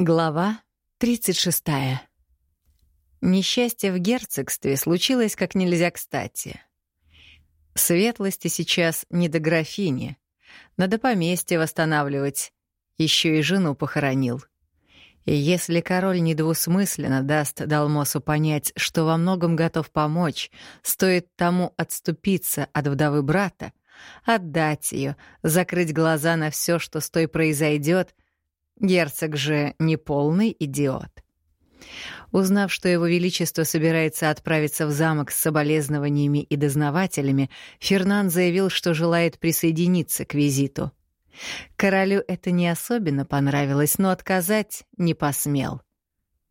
Глава 36. Несчастье в герцогстве случилось как нельзя кстати. Светлости сейчас не до графини. Надо поместье восстанавливать. Еще и жену похоронил. И если король недвусмысленно даст Далмосу понять, что во многом готов помочь, стоит тому отступиться от вдовы брата, отдать ее, закрыть глаза на все, что с той произойдет — Герцог же не полный идиот. Узнав, что его величество собирается отправиться в замок с соболезнованиями и дознавателями, Фернан заявил, что желает присоединиться к визиту. Королю это не особенно понравилось, но отказать не посмел.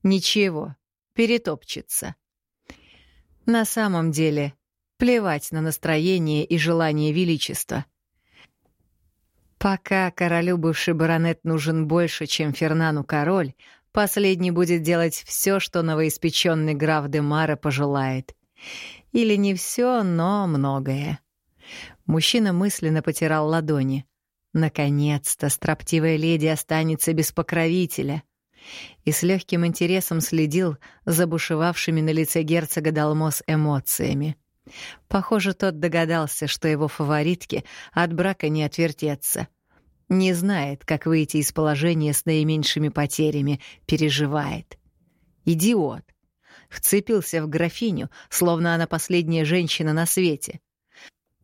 Ничего, перетопчется. На самом деле, плевать на настроение и желание величества — Пока королю бывший баронет нужен больше, чем Фернану король, последний будет делать все, что новоиспеченный граф де Мара пожелает. Или не все, но многое. Мужчина мысленно потирал ладони. Наконец-то строптивая леди останется без покровителя. И с легким интересом следил за бушевавшими на лице герцога Далмос эмоциями. Похоже, тот догадался, что его фаворитке от брака не отвертеться. Не знает, как выйти из положения с наименьшими потерями, переживает. Идиот. Вцепился в графиню, словно она последняя женщина на свете.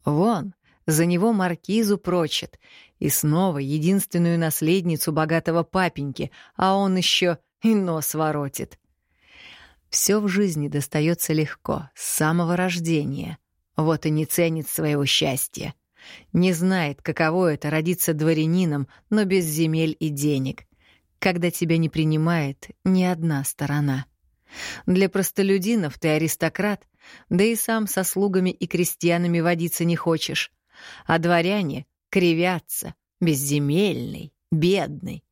Вон, за него маркизу прочит, и снова единственную наследницу богатого папеньки, а он еще и нос воротит. Все в жизни достается легко, с самого рождения. Вот и не ценит своего счастья. Не знает, каково это родиться дворянином, но без земель и денег. Когда тебя не принимает ни одна сторона. Для простолюдинов ты аристократ, да и сам со слугами и крестьянами водиться не хочешь. А дворяне кривятся, безземельный, бедный,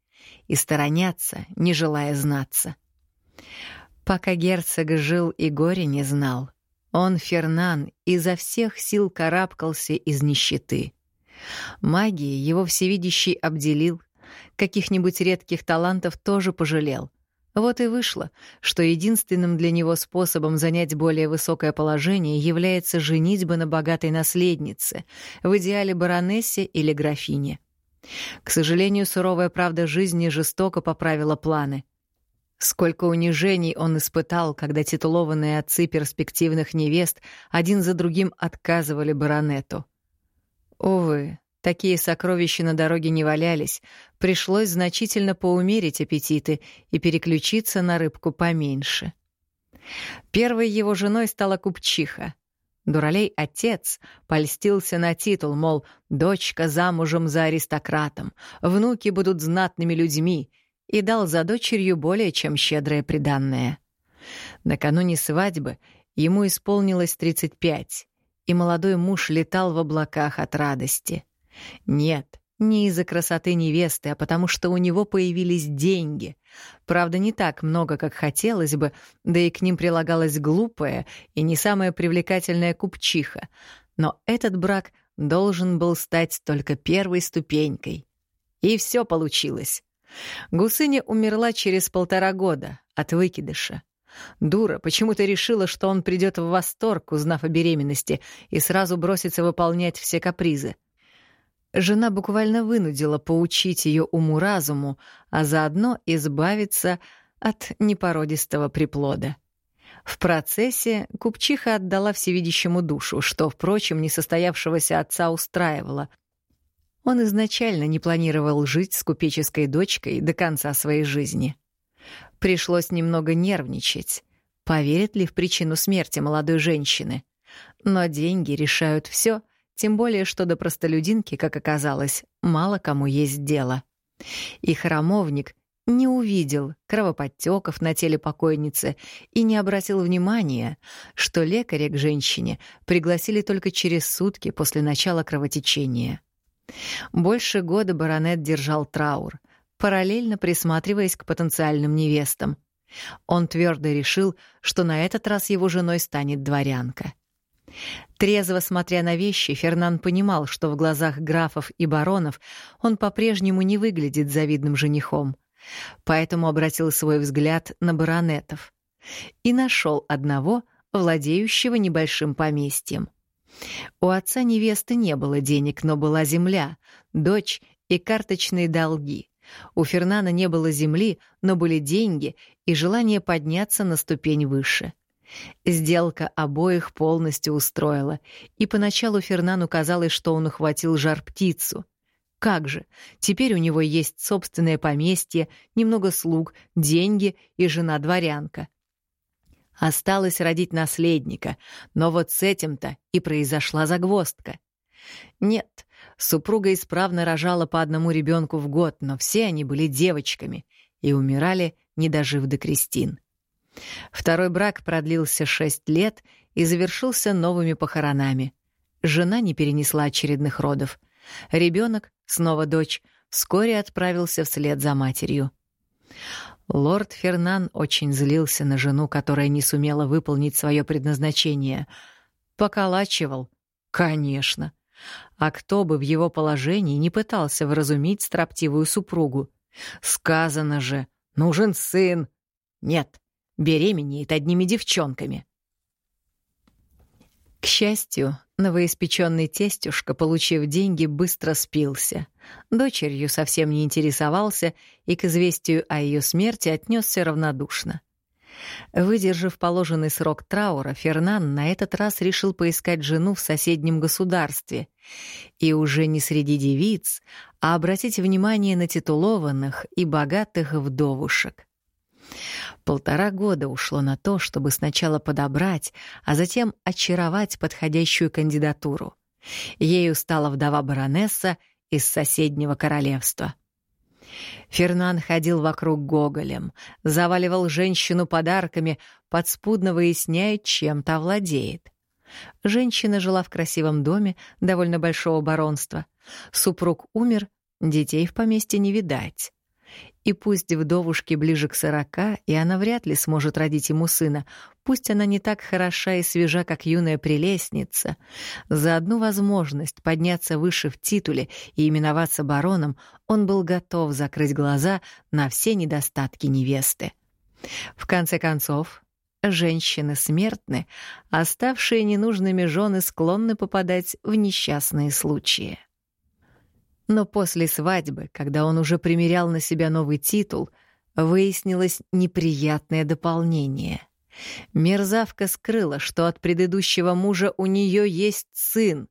и сторонятся, не желая знаться. Пока герцог жил и горе не знал, он, Фернан, изо всех сил карабкался из нищеты. Магии его всевидящий обделил, каких-нибудь редких талантов тоже пожалел. Вот и вышло, что единственным для него способом занять более высокое положение является женитьба на богатой наследнице, в идеале баронессе или графине. К сожалению, суровая правда жизни жестоко поправила планы — Сколько унижений он испытал, когда титулованные отцы перспективных невест один за другим отказывали баронету. Увы, такие сокровища на дороге не валялись, пришлось значительно поумерить аппетиты и переключиться на рыбку поменьше. Первой его женой стала купчиха. Дуралей отец польстился на титул, мол, дочка замужем за аристократом, внуки будут знатными людьми — и дал за дочерью более чем щедрое приданное. Накануне свадьбы ему исполнилось 35, и молодой муж летал в облаках от радости. Нет, не из-за красоты невесты, а потому что у него появились деньги. Правда, не так много, как хотелось бы, да и к ним прилагалась глупая и не самая привлекательная купчиха. Но этот брак должен был стать только первой ступенькой. И все получилось. Гусыня умерла через полтора года от выкидыша. Дура почему-то решила, что он придет в восторг, узнав о беременности, и сразу бросится выполнять все капризы. Жена буквально вынудила поучить ее уму-разуму, а заодно избавиться от непородистого приплода. В процессе купчиха отдала всевидящему душу, что, впрочем, несостоявшегося отца устраивало. Он изначально не планировал жить с купеческой дочкой до конца своей жизни. Пришлось немного нервничать. Поверит ли в причину смерти молодой женщины? Но деньги решают все, тем более, что до простолюдинки, как оказалось, мало кому есть дело. И храмовник не увидел кровоподтеков на теле покойницы и не обратил внимания, что лекаря к женщине пригласили только через сутки после начала кровотечения. Больше года баронет держал траур, параллельно присматриваясь к потенциальным невестам. Он твердо решил, что на этот раз его женой станет дворянка. Трезво смотря на вещи, Фернан понимал, что в глазах графов и баронов он по-прежнему не выглядит завидным женихом. поэтому обратил свой взгляд на баронетов и нашел одного, владеющего небольшим поместьем. У отца невесты не было денег, но была земля, дочь и карточные долги. У Фернана не было земли, но были деньги и желание подняться на ступень выше. Сделка обоих полностью устроила, и поначалу Фернану казалось, что он ухватил жар-птицу. Как же, теперь у него есть собственное поместье, немного слуг, деньги и жена-дворянка. Осталось родить наследника, но вот с этим-то и произошла загвоздка. Нет, супруга исправно рожала по одному ребенку в год, но все они были девочками и умирали, не дожив до крестин. Второй брак продлился шесть лет и завершился новыми похоронами. Жена не перенесла очередных родов. Ребенок, снова дочь, вскоре отправился вслед за матерью. Лорд Фернан очень злился на жену, которая не сумела выполнить свое предназначение. Поколачивал. Конечно. А кто бы в его положении не пытался вразумить строптивую супругу? Сказано же, нужен сын. Нет, беременеет одними девчонками. К счастью, новоиспеченный тестюшка, получив деньги, быстро спился. Дочерью совсем не интересовался и к известию о ее смерти отнесся равнодушно. Выдержав положенный срок траура, Фернан на этот раз решил поискать жену в соседнем государстве. И уже не среди девиц, а обратить внимание на титулованных и богатых вдовушек. Полтора года ушло на то, чтобы сначала подобрать, а затем очаровать подходящую кандидатуру. Ею стала вдова баронесса из соседнего королевства. Фернан ходил вокруг гоголем, заваливал женщину подарками, подспудно выясняя, чем та владеет. Женщина жила в красивом доме довольно большого баронства. Супруг умер, детей в поместье не видать. И пусть вдовушке ближе к сорока, и она вряд ли сможет родить ему сына, пусть она не так хороша и свежа, как юная прелестница, за одну возможность подняться выше в титуле и именоваться бароном он был готов закрыть глаза на все недостатки невесты. В конце концов, женщины смертны, оставшие ненужными жены склонны попадать в несчастные случаи. Но после свадьбы, когда он уже примерял на себя новый титул, выяснилось неприятное дополнение. Мерзавка скрыла, что от предыдущего мужа у нее есть сын.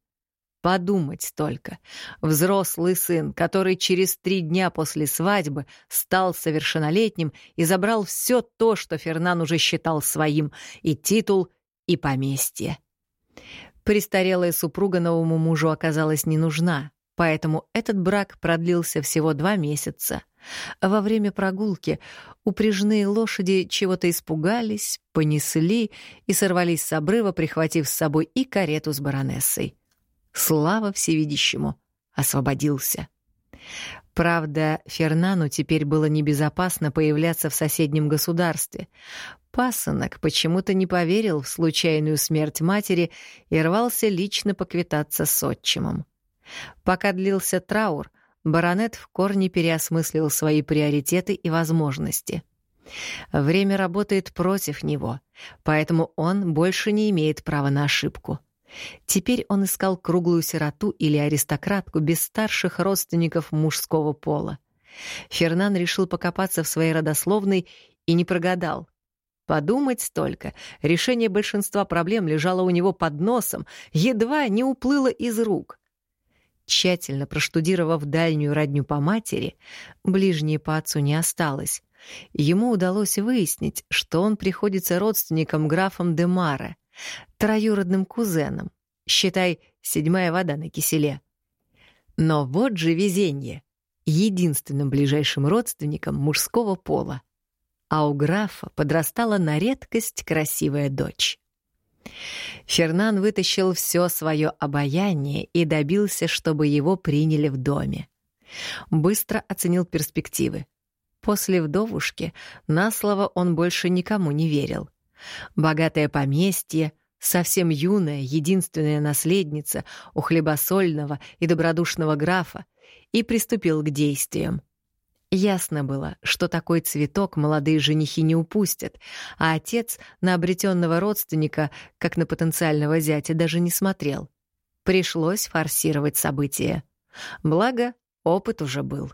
Подумать только. Взрослый сын, который через три дня после свадьбы стал совершеннолетним и забрал все то, что Фернан уже считал своим, и титул, и поместье. Престарелая супруга новому мужу оказалась не нужна, поэтому этот брак продлился всего два месяца. Во время прогулки упряжные лошади чего-то испугались, понесли и сорвались с обрыва, прихватив с собой и карету с баронессой. Слава всевидящему! Освободился. Правда, Фернану теперь было небезопасно появляться в соседнем государстве. Пасынок почему-то не поверил в случайную смерть матери и рвался лично поквитаться с отчимом. Пока длился траур, баронет в корне переосмыслил свои приоритеты и возможности. Время работает против него, поэтому он больше не имеет права на ошибку. Теперь он искал круглую сироту или аристократку без старших родственников мужского пола. Фернан решил покопаться в своей родословной и не прогадал. Подумать столько, решение большинства проблем лежало у него под носом, едва не уплыло из рук. Тщательно проштудировав дальнюю родню по матери, ближней по отцу не осталось. Ему удалось выяснить, что он приходится родственником графом де Мара, троюродным кузеном, считай, седьмая вода на киселе. Но вот же везение, единственным ближайшим родственником мужского пола. А у графа подрастала на редкость красивая дочь. Фернан вытащил все свое обаяние и добился, чтобы его приняли в доме. Быстро оценил перспективы. После вдовушки на слово он больше никому не верил. Богатое поместье, совсем юная, единственная наследница у хлебосольного и добродушного графа, и приступил к действиям. Ясно было, что такой цветок молодые женихи не упустят, а отец на обретенного родственника, как на потенциального зятя, даже не смотрел. Пришлось форсировать события. Благо, опыт уже был.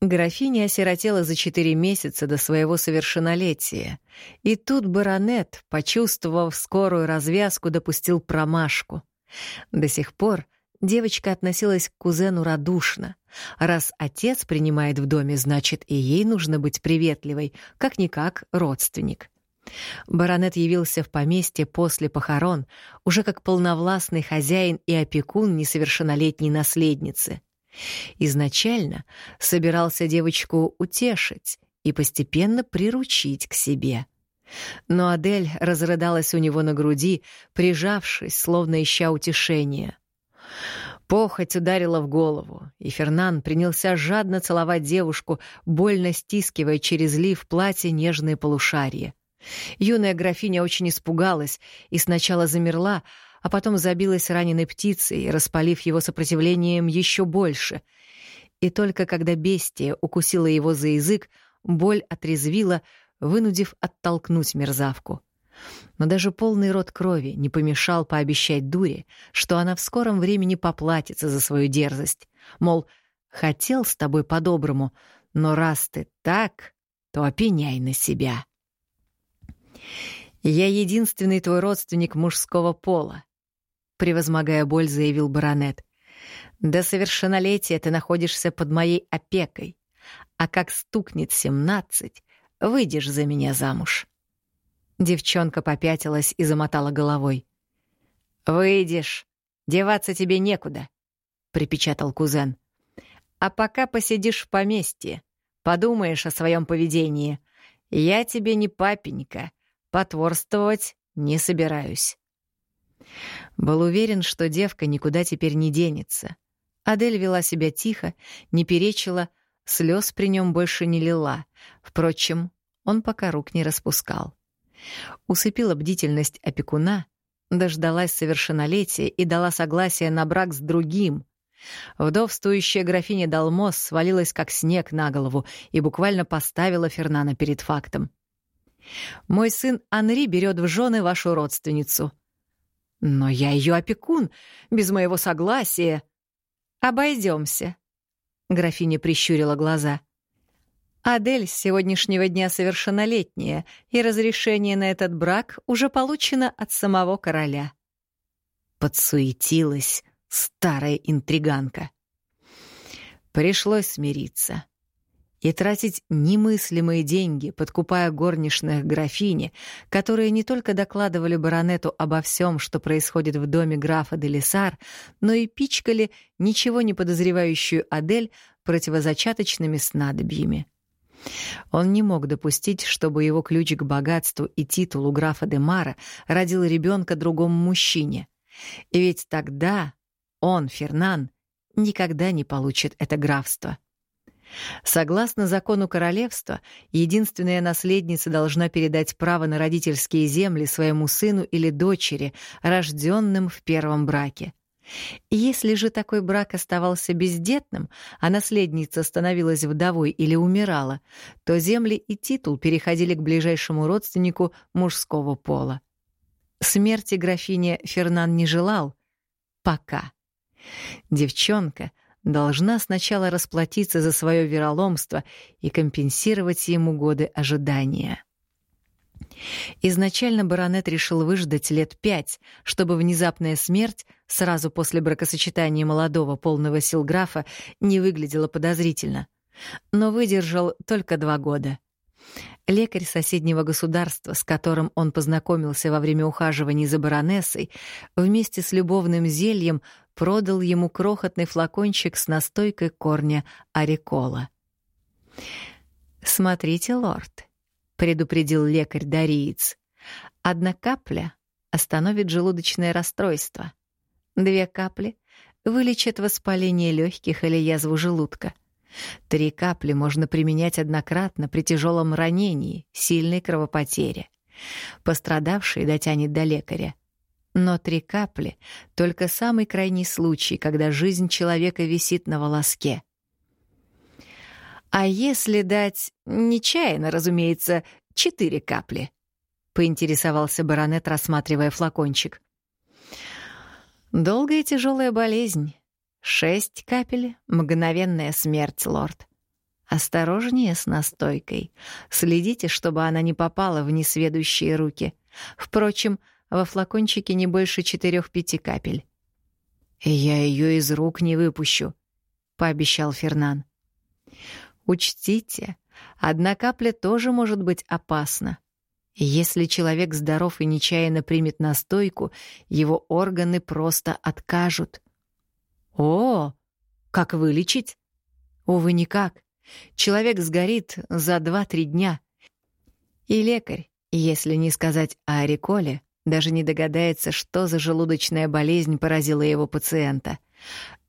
Графиня осиротела за четыре месяца до своего совершеннолетия, и тут баронет, почувствовав скорую развязку, допустил промашку. До сих пор девочка относилась к кузену радушно. Раз отец принимает в доме, значит, и ей нужно быть приветливой, как-никак родственник. Баронет явился в поместье после похорон, уже как полновластный хозяин и опекун несовершеннолетней наследницы — Изначально собирался девочку утешить и постепенно приручить к себе. Но Адель разрыдалась у него на груди, прижавшись, словно ища утешения. Похоть ударила в голову, и Фернан принялся жадно целовать девушку, больно стискивая через лиф платье нежные полушария. Юная графиня очень испугалась и сначала замерла, а потом забилась раненой птицей, распалив его сопротивлением еще больше. И только когда бестия укусила его за язык, боль отрезвила, вынудив оттолкнуть мерзавку. Но даже полный рот крови не помешал пообещать дуре, что она в скором времени поплатится за свою дерзость. Мол, хотел с тобой по-доброму, но раз ты так, то опеняй на себя. Я единственный твой родственник мужского пола превозмогая боль, заявил баронет. «До совершеннолетия ты находишься под моей опекой, а как стукнет семнадцать, выйдешь за меня замуж». Девчонка попятилась и замотала головой. «Выйдешь, деваться тебе некуда», — припечатал кузен. «А пока посидишь в поместье, подумаешь о своем поведении. Я тебе не папенька, потворствовать не собираюсь». Был уверен, что девка никуда теперь не денется. Адель вела себя тихо, не перечила, слез при нем больше не лила. Впрочем, он пока рук не распускал. Усыпила бдительность опекуна, дождалась совершеннолетия и дала согласие на брак с другим. Вдовствующая графиня Далмос свалилась как снег на голову и буквально поставила Фернана перед фактом. «Мой сын Анри берет в жены вашу родственницу», но я ее опекун, без моего согласия. Обойдемся. Графиня прищурила глаза. Адель с сегодняшнего дня совершеннолетняя, и разрешение на этот брак уже получено от самого короля. Подсуетилась старая интриганка. Пришлось смириться и тратить немыслимые деньги, подкупая горничных графини, которые не только докладывали баронету обо всем, что происходит в доме графа де Лисар, но и пичкали ничего не подозревающую Адель противозачаточными снадобьями. Он не мог допустить, чтобы его ключ к богатству и титулу графа де Мара родил ребенка другому мужчине. И ведь тогда он, Фернан, никогда не получит это графство. Согласно закону королевства, единственная наследница должна передать право на родительские земли своему сыну или дочери, рожденным в первом браке. Если же такой брак оставался бездетным, а наследница становилась вдовой или умирала, то земли и титул переходили к ближайшему родственнику мужского пола. Смерти графине Фернан не желал. Пока. Девчонка — должна сначала расплатиться за свое вероломство и компенсировать ему годы ожидания. Изначально баронет решил выждать лет пять, чтобы внезапная смерть сразу после бракосочетания молодого полного сил графа не выглядела подозрительно. Но выдержал только два года — Лекарь соседнего государства, с которым он познакомился во время ухаживаний за баронессой, вместе с любовным зельем продал ему крохотный флакончик с настойкой корня арикола. «Смотрите, лорд», — предупредил лекарь Дариец, — «одна капля остановит желудочное расстройство. Две капли вылечат воспаление легких или язву желудка. Три капли можно применять однократно при тяжелом ранении, сильной кровопотере. Пострадавший дотянет до лекаря. Но три капли — только самый крайний случай, когда жизнь человека висит на волоске. А если дать нечаянно, разумеется, четыре капли? Поинтересовался баронет, рассматривая флакончик. Долгая тяжелая болезнь. Шесть капель — мгновенная смерть, лорд. Осторожнее с настойкой. Следите, чтобы она не попала в несведущие руки. Впрочем, во флакончике не больше четырех-пяти капель. «Я ее из рук не выпущу», — пообещал Фернан. «Учтите, одна капля тоже может быть опасна. Если человек здоров и нечаянно примет настойку, его органы просто откажут». «О, как вылечить?» «Увы, никак. Человек сгорит за два-три дня. И лекарь, если не сказать о Ариколе, даже не догадается, что за желудочная болезнь поразила его пациента.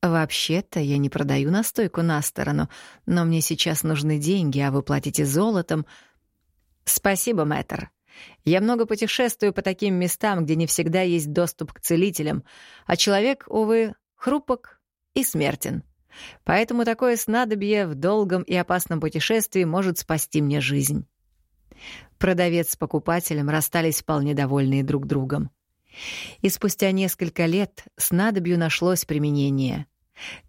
«Вообще-то я не продаю настойку на сторону, но мне сейчас нужны деньги, а вы платите золотом». «Спасибо, мэтр. Я много путешествую по таким местам, где не всегда есть доступ к целителям, а человек, увы, хрупок и смертен. Поэтому такое снадобье в долгом и опасном путешествии может спасти мне жизнь». Продавец с покупателем расстались вполне довольные друг другом. И спустя несколько лет снадобью нашлось применение.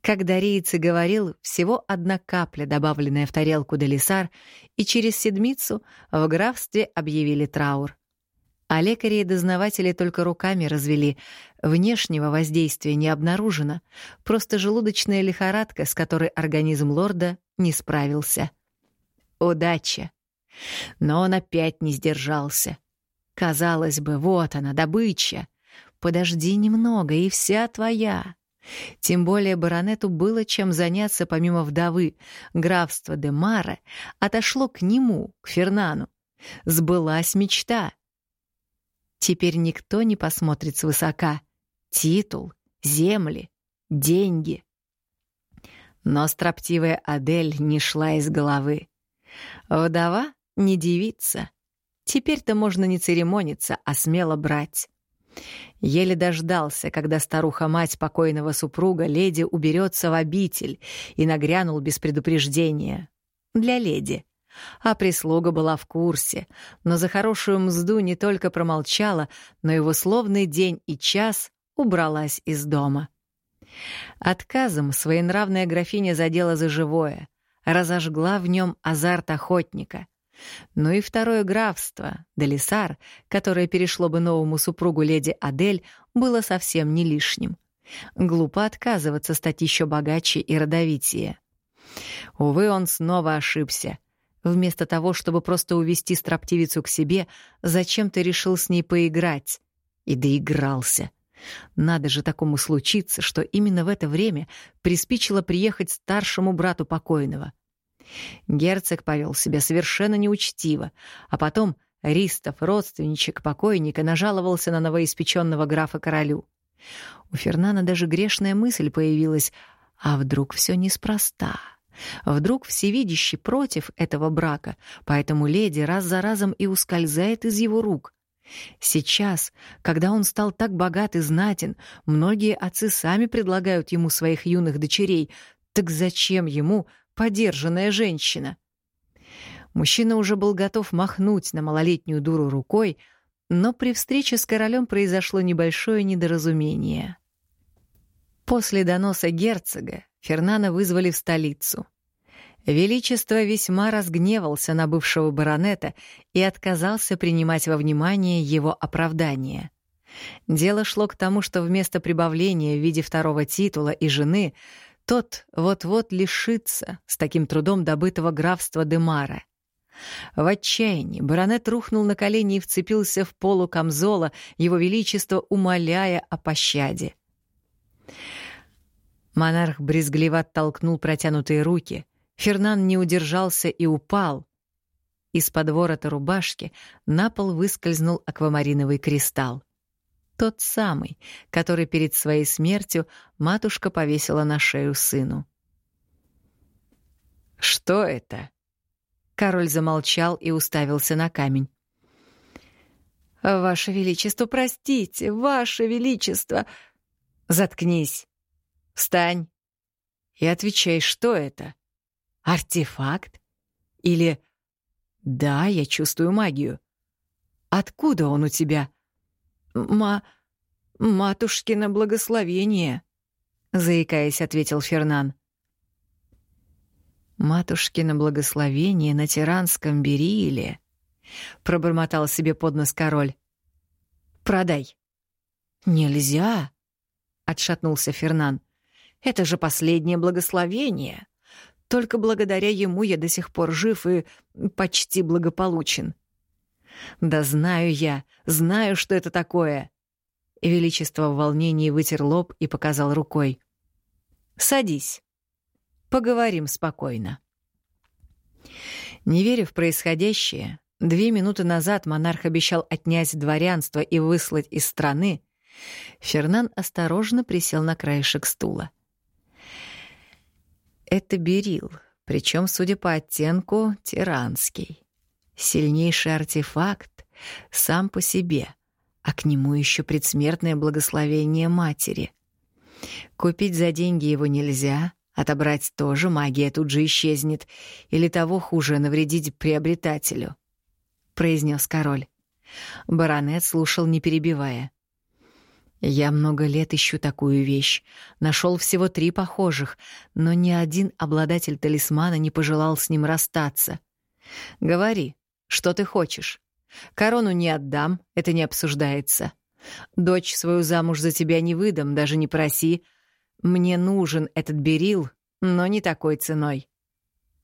Как Дариец и говорил, всего одна капля, добавленная в тарелку Делисар, и через седмицу в графстве объявили траур. А лекари и дознаватели только руками развели. Внешнего воздействия не обнаружено, просто желудочная лихорадка, с которой организм лорда не справился. Удача! Но он опять не сдержался. Казалось бы, вот она, добыча. Подожди немного, и вся твоя. Тем более баронету было чем заняться помимо вдовы. Графство де Маре отошло к нему, к Фернану. Сбылась мечта. Теперь никто не посмотрит свысока. Титул, земли, деньги. Но строптивая Адель не шла из головы. Вдова не девица. Теперь-то можно не церемониться, а смело брать. Еле дождался, когда старуха-мать покойного супруга леди уберется в обитель и нагрянул без предупреждения. Для леди. А прислуга была в курсе, но за хорошую мзду не только промолчала, но и в условный день и час убралась из дома. Отказом своенравная графиня задела за живое, разожгла в нем азарт охотника. Но и второе графство, Делисар, которое перешло бы новому супругу леди Адель, было совсем не лишним. Глупо отказываться стать еще богаче и родовитее. Увы, он снова ошибся. Вместо того, чтобы просто увести строптивицу к себе, зачем-то решил с ней поиграть. И доигрался. Надо же такому случиться, что именно в это время приспичило приехать старшему брату покойного — Герцог повел себя совершенно неучтиво, а потом Ристов, родственничек покойника, нажаловался на новоиспеченного графа королю. У Фернана даже грешная мысль появилась, а вдруг все неспроста? Вдруг всевидящий против этого брака, поэтому леди раз за разом и ускользает из его рук. Сейчас, когда он стал так богат и знатен, многие отцы сами предлагают ему своих юных дочерей, так зачем ему подержанная женщина. Мужчина уже был готов махнуть на малолетнюю дуру рукой, но при встрече с королем произошло небольшое недоразумение. После доноса герцога Фернана вызвали в столицу. Величество весьма разгневался на бывшего баронета и отказался принимать во внимание его оправдание. Дело шло к тому, что вместо прибавления в виде второго титула и жены — тот вот-вот лишится с таким трудом добытого графства Демара. В отчаянии баронет рухнул на колени и вцепился в полу камзола, его величество умоляя о пощаде. Монарх брезгливо оттолкнул протянутые руки. Фернан не удержался и упал. Из-под ворота рубашки на пол выскользнул аквамариновый кристалл. Тот самый, который перед своей смертью матушка повесила на шею сыну. «Что это?» Король замолчал и уставился на камень. «Ваше Величество, простите, Ваше Величество!» «Заткнись! Встань! И отвечай, что это?» Артефакт? Или «Да, я чувствую магию». «Откуда он у тебя?» «Ма... матушкино благословение», — заикаясь, ответил Фернан. «Матушкино благословение на тиранском Берииле», — пробормотал себе под нос король. «Продай». «Нельзя», — отшатнулся Фернан. «Это же последнее благословение. Только благодаря ему я до сих пор жив и почти благополучен». «Да знаю я, знаю, что это такое». Величество в волнении вытер лоб и показал рукой. «Садись. Поговорим спокойно». Не веря в происходящее, две минуты назад монарх обещал отнять дворянство и выслать из страны, Фернан осторожно присел на краешек стула. Это берил, причем, судя по оттенку, тиранский. Сильнейший артефакт сам по себе, а к нему еще предсмертное благословение матери. Купить за деньги его нельзя, отобрать тоже магия тут же исчезнет, или того хуже навредить приобретателю, — произнес король. Баронет слушал, не перебивая. Я много лет ищу такую вещь. Нашел всего три похожих, но ни один обладатель талисмана не пожелал с ним расстаться. Говори, что ты хочешь. Корону не отдам, это не обсуждается. Дочь свою замуж за тебя не выдам, даже не проси. Мне нужен этот берил, но не такой ценой.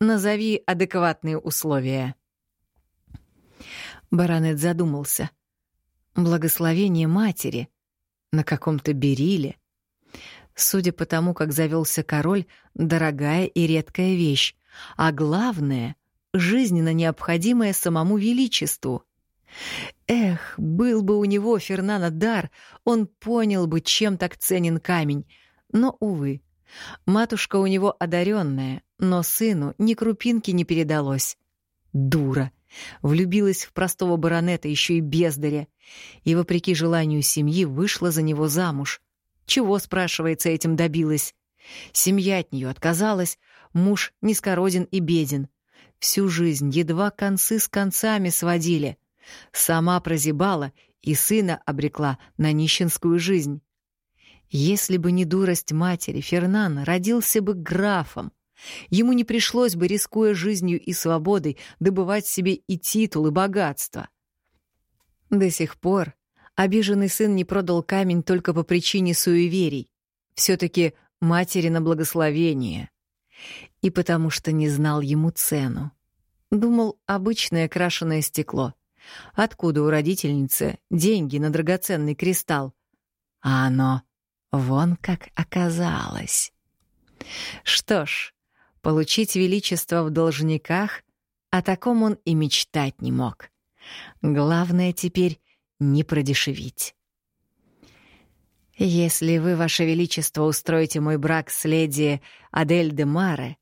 Назови адекватные условия. Баронет задумался. Благословение матери — на каком-то бериле. Судя по тому, как завелся король, дорогая и редкая вещь, а главное — жизненно необходимая самому величеству. Эх, был бы у него Фернана дар, он понял бы, чем так ценен камень. Но, увы, матушка у него одаренная, но сыну ни крупинки не передалось. Дура! Влюбилась в простого баронета, еще и бездаря. И, вопреки желанию семьи, вышла за него замуж. Чего, спрашивается, этим добилась? Семья от нее отказалась, муж низкороден и беден. Всю жизнь едва концы с концами сводили. Сама прозябала и сына обрекла на нищенскую жизнь. Если бы не дурость матери, Фернан родился бы графом, Ему не пришлось бы, рискуя жизнью и свободой, добывать себе и титул, и богатство. До сих пор обиженный сын не продал камень только по причине суеверий. Все-таки матери на благословение. И потому что не знал ему цену. Думал, обычное крашеное стекло. Откуда у родительницы деньги на драгоценный кристалл? А оно вон как оказалось. Что ж, Получить величество в должниках, о таком он и мечтать не мог. Главное теперь не продешевить. «Если вы, Ваше Величество, устроите мой брак с леди Адель де Маре,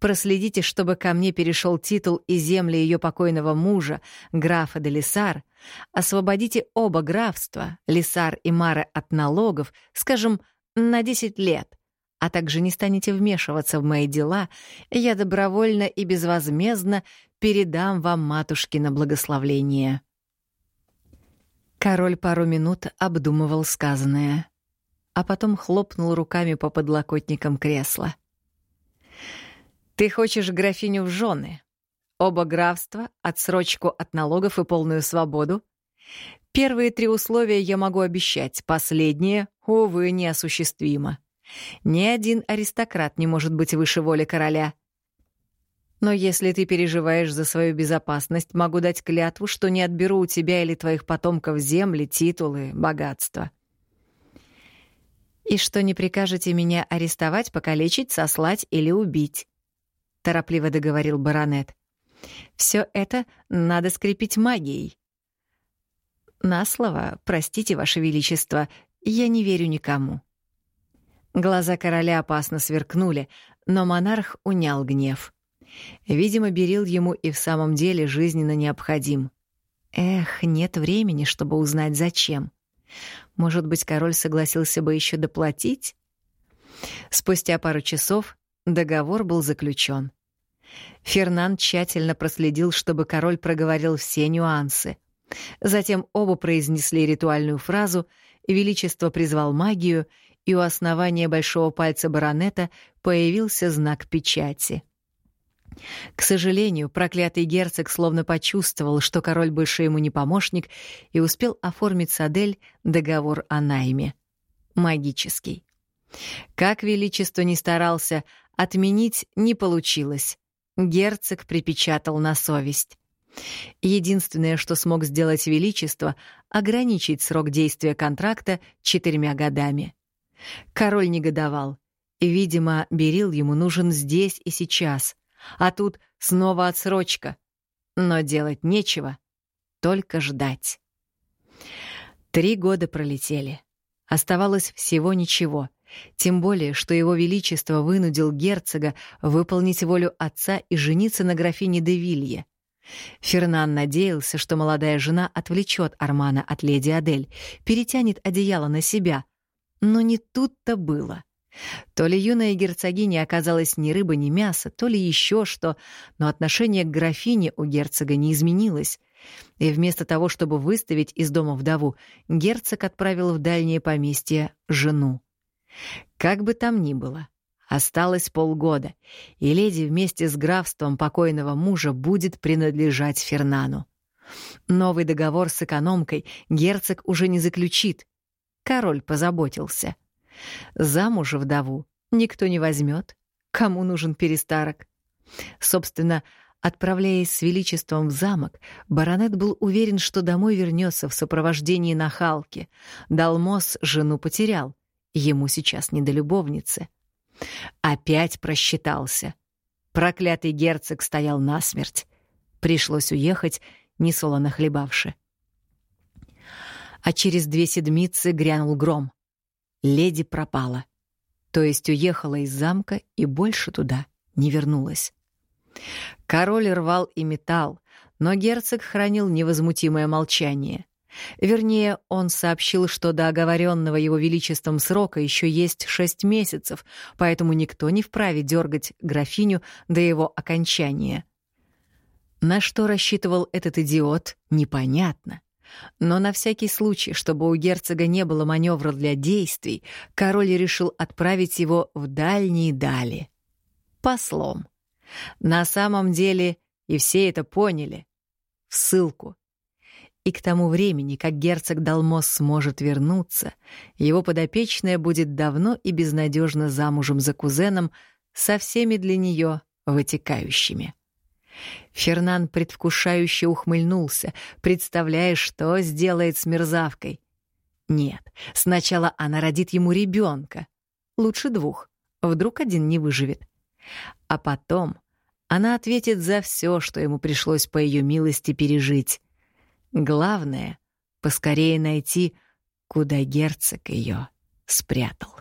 проследите, чтобы ко мне перешел титул и земли ее покойного мужа, графа де Лисар, освободите оба графства, Лисар и Маре, от налогов, скажем, на 10 лет, а также не станете вмешиваться в мои дела, я добровольно и безвозмездно передам вам матушки на благословление». Король пару минут обдумывал сказанное, а потом хлопнул руками по подлокотникам кресла. «Ты хочешь графиню в жены? Оба графства, отсрочку от налогов и полную свободу? Первые три условия я могу обещать, последнее, увы, неосуществимо. Ни один аристократ не может быть выше воли короля. Но если ты переживаешь за свою безопасность, могу дать клятву, что не отберу у тебя или твоих потомков земли, титулы, богатства. И что не прикажете меня арестовать, покалечить, сослать или убить, — торопливо договорил баронет. Все это надо скрепить магией. На слово, простите, Ваше Величество, я не верю никому. Глаза короля опасно сверкнули, но монарх унял гнев. Видимо, Берил ему и в самом деле жизненно необходим. Эх, нет времени, чтобы узнать, зачем. Может быть, король согласился бы еще доплатить? Спустя пару часов договор был заключен. Фернан тщательно проследил, чтобы король проговорил все нюансы. Затем оба произнесли ритуальную фразу, Величество призвал магию, и у основания большого пальца баронета появился знак печати. К сожалению, проклятый герцог словно почувствовал, что король больше ему не помощник, и успел оформить с Адель договор о найме. Магический. Как Величество не старался, отменить не получилось. Герцог припечатал на совесть. Единственное, что смог сделать Величество, ограничить срок действия контракта четырьмя годами. Король негодовал. Видимо, Берил ему нужен здесь и сейчас. А тут снова отсрочка. Но делать нечего, только ждать. Три года пролетели. Оставалось всего ничего. Тем более, что его величество вынудил герцога выполнить волю отца и жениться на графине де Вилье. Фернан надеялся, что молодая жена отвлечет Армана от леди Адель, перетянет одеяло на себя. Но не тут-то было. То ли юная герцогиня оказалась ни рыба, ни мясо, то ли еще что, но отношение к графине у герцога не изменилось. И вместо того, чтобы выставить из дома вдову, герцог отправил в дальнее поместье жену. Как бы там ни было, осталось полгода, и леди вместе с графством покойного мужа будет принадлежать Фернану. Новый договор с экономкой герцог уже не заключит. Король позаботился. Замуж вдову никто не возьмет. Кому нужен перестарок? Собственно, отправляясь с величеством в замок, баронет был уверен, что домой вернется в сопровождении нахалки. Далмос жену потерял. Ему сейчас не до любовницы. Опять просчитался. Проклятый герцог стоял насмерть. Пришлось уехать, несолоно хлебавши. А через две седмицы грянул гром. Леди пропала. То есть уехала из замка и больше туда не вернулась. Король рвал и металл, но герцог хранил невозмутимое молчание. Вернее, он сообщил, что до оговоренного его величеством срока еще есть шесть месяцев, поэтому никто не вправе дергать графиню до его окончания. На что рассчитывал этот идиот, непонятно. Но на всякий случай, чтобы у герцога не было маневра для действий, король решил отправить его в дальние дали. Послом. На самом деле, и все это поняли. В ссылку. И к тому времени, как герцог Далмос сможет вернуться, его подопечная будет давно и безнадежно замужем за кузеном со всеми для нее вытекающими. Фернан предвкушающе ухмыльнулся, представляя, что сделает с мерзавкой. Нет, сначала она родит ему ребенка, лучше двух, вдруг один не выживет. А потом она ответит за все, что ему пришлось по ее милости пережить. Главное — поскорее найти, куда герцог ее спрятал.